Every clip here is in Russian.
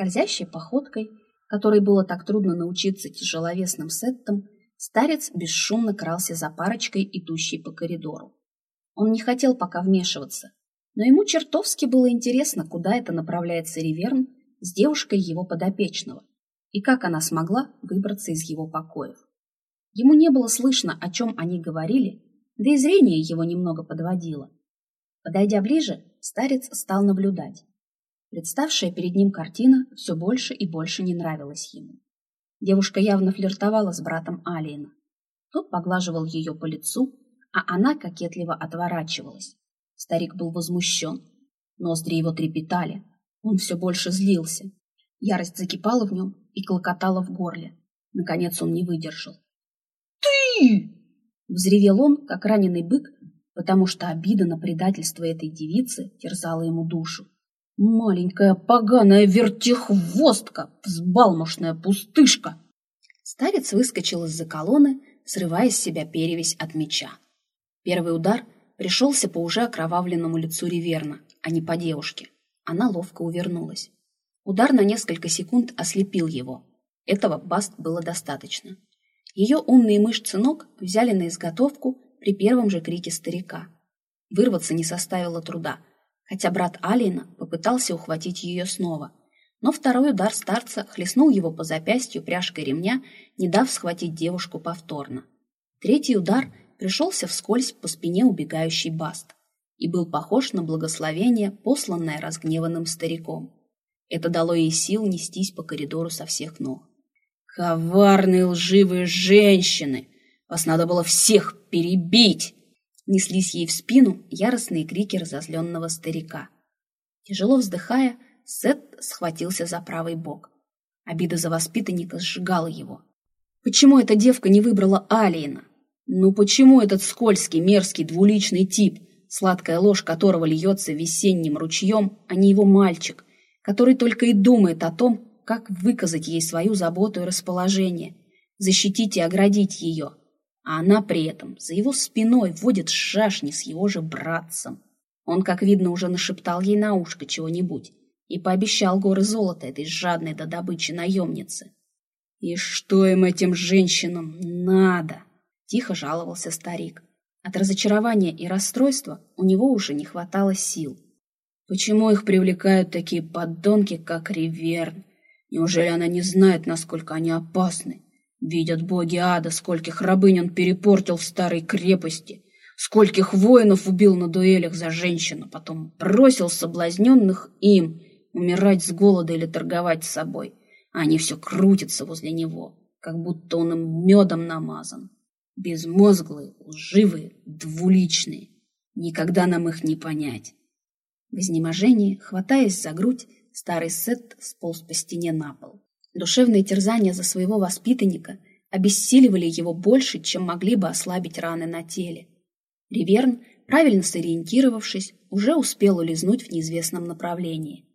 Скользящей походкой, которой было так трудно научиться тяжеловесным сеттам, старец бесшумно крался за парочкой, идущей по коридору. Он не хотел пока вмешиваться, но ему чертовски было интересно, куда это направляется Риверн с девушкой его подопечного и как она смогла выбраться из его покоев. Ему не было слышно, о чем они говорили, да и зрение его немного подводило. Подойдя ближе, старец стал наблюдать. Представшая перед ним картина все больше и больше не нравилась ему. Девушка явно флиртовала с братом Алиена. Тот поглаживал ее по лицу, а она кокетливо отворачивалась. Старик был возмущен. Ноздри его трепетали. Он все больше злился. Ярость закипала в нем и клокотала в горле. Наконец он не выдержал. «Ты!» Взревел он, как раненый бык, потому что обида на предательство этой девицы терзала ему душу. Маленькая поганая вертихвостка, взбалмошная пустышка. Старец выскочил из-за колонны, срывая с себя перевесь от меча. Первый удар пришелся по уже окровавленному лицу Риверна, а не по девушке. Она ловко увернулась. Удар на несколько секунд ослепил его. Этого Баст было достаточно. Ее умные мышцы ног взяли на изготовку при первом же крике старика. Вырваться не составило труда, хотя брат Алина попытался ухватить ее снова. Но второй удар старца хлестнул его по запястью пряжкой ремня, не дав схватить девушку повторно. Третий удар пришелся вскользь по спине убегающей Баст и был похож на благословение, посланное разгневанным стариком. Это дало ей сил нестись по коридору со всех ног. «Коварные лживые женщины! Вас надо было всех перебить!» Неслись ей в спину яростные крики разозленного старика. Тяжело вздыхая, Сет схватился за правый бок. Обида за воспитанника сжигала его. Почему эта девка не выбрала Алиена? Ну почему этот скользкий, мерзкий, двуличный тип, сладкая ложь которого льется весенним ручьем, а не его мальчик, который только и думает о том, как выказать ей свою заботу и расположение, защитить и оградить ее. А она при этом за его спиной водит шашни с его же братцем. Он, как видно, уже нашептал ей на ушко чего-нибудь и пообещал горы золота этой жадной до добычи наемницы. «И что им, этим женщинам, надо?» – тихо жаловался старик. От разочарования и расстройства у него уже не хватало сил. Почему их привлекают такие подонки, как Риверн? Неужели она не знает, насколько они опасны? Видят боги ада, скольких рабынь он перепортил в старой крепости, скольких воинов убил на дуэлях за женщину, потом бросил соблазненных им умирать с голода или торговать с собой, а они все крутятся возле него, как будто он им медом намазан. Безмозглые, лживые, двуличные. Никогда нам их не понять. В изнеможении, хватаясь за грудь, старый Сет сполз по стене на пол. Душевные терзания за своего воспитанника обессиливали его больше, чем могли бы ослабить раны на теле. Риверн, правильно сориентировавшись, уже успел улизнуть в неизвестном направлении.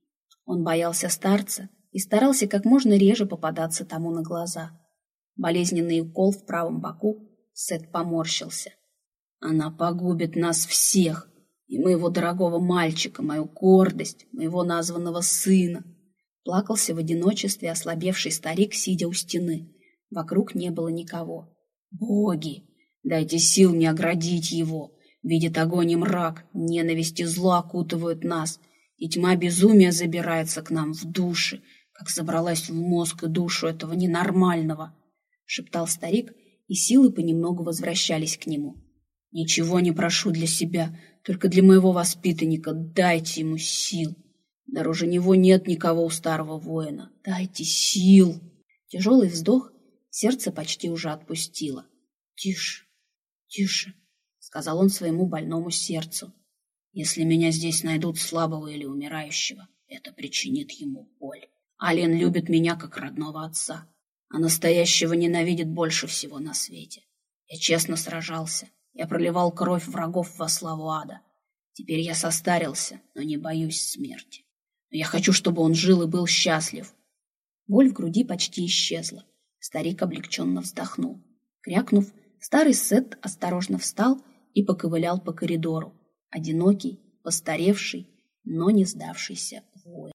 Он боялся старца и старался как можно реже попадаться тому на глаза. Болезненный укол в правом боку Сет поморщился. «Она погубит нас всех!» и моего дорогого мальчика, мою гордость, моего названного сына. Плакался в одиночестве ослабевший старик, сидя у стены. Вокруг не было никого. Боги, дайте сил не оградить его. Видит огонь и мрак, ненависть и зло окутывают нас, и тьма безумия забирается к нам в души, как забралась в мозг и душу этого ненормального, — шептал старик, и силы понемногу возвращались к нему. Ничего не прошу для себя, только для моего воспитанника дайте ему сил. Дороже него нет никого у старого воина. Дайте сил. Тяжелый вздох, сердце почти уже отпустило. Тише, тише, сказал он своему больному сердцу. Если меня здесь найдут слабого или умирающего, это причинит ему боль. Ален любит меня как родного отца, а настоящего ненавидит больше всего на свете. Я честно сражался, я проливал кровь врагов во славу ада. Теперь я состарился, но не боюсь смерти. Но я хочу, чтобы он жил и был счастлив. Боль в груди почти исчезла. Старик облегченно вздохнул. Крякнув, старый Сет осторожно встал и поковылял по коридору. Одинокий, постаревший, но не сдавшийся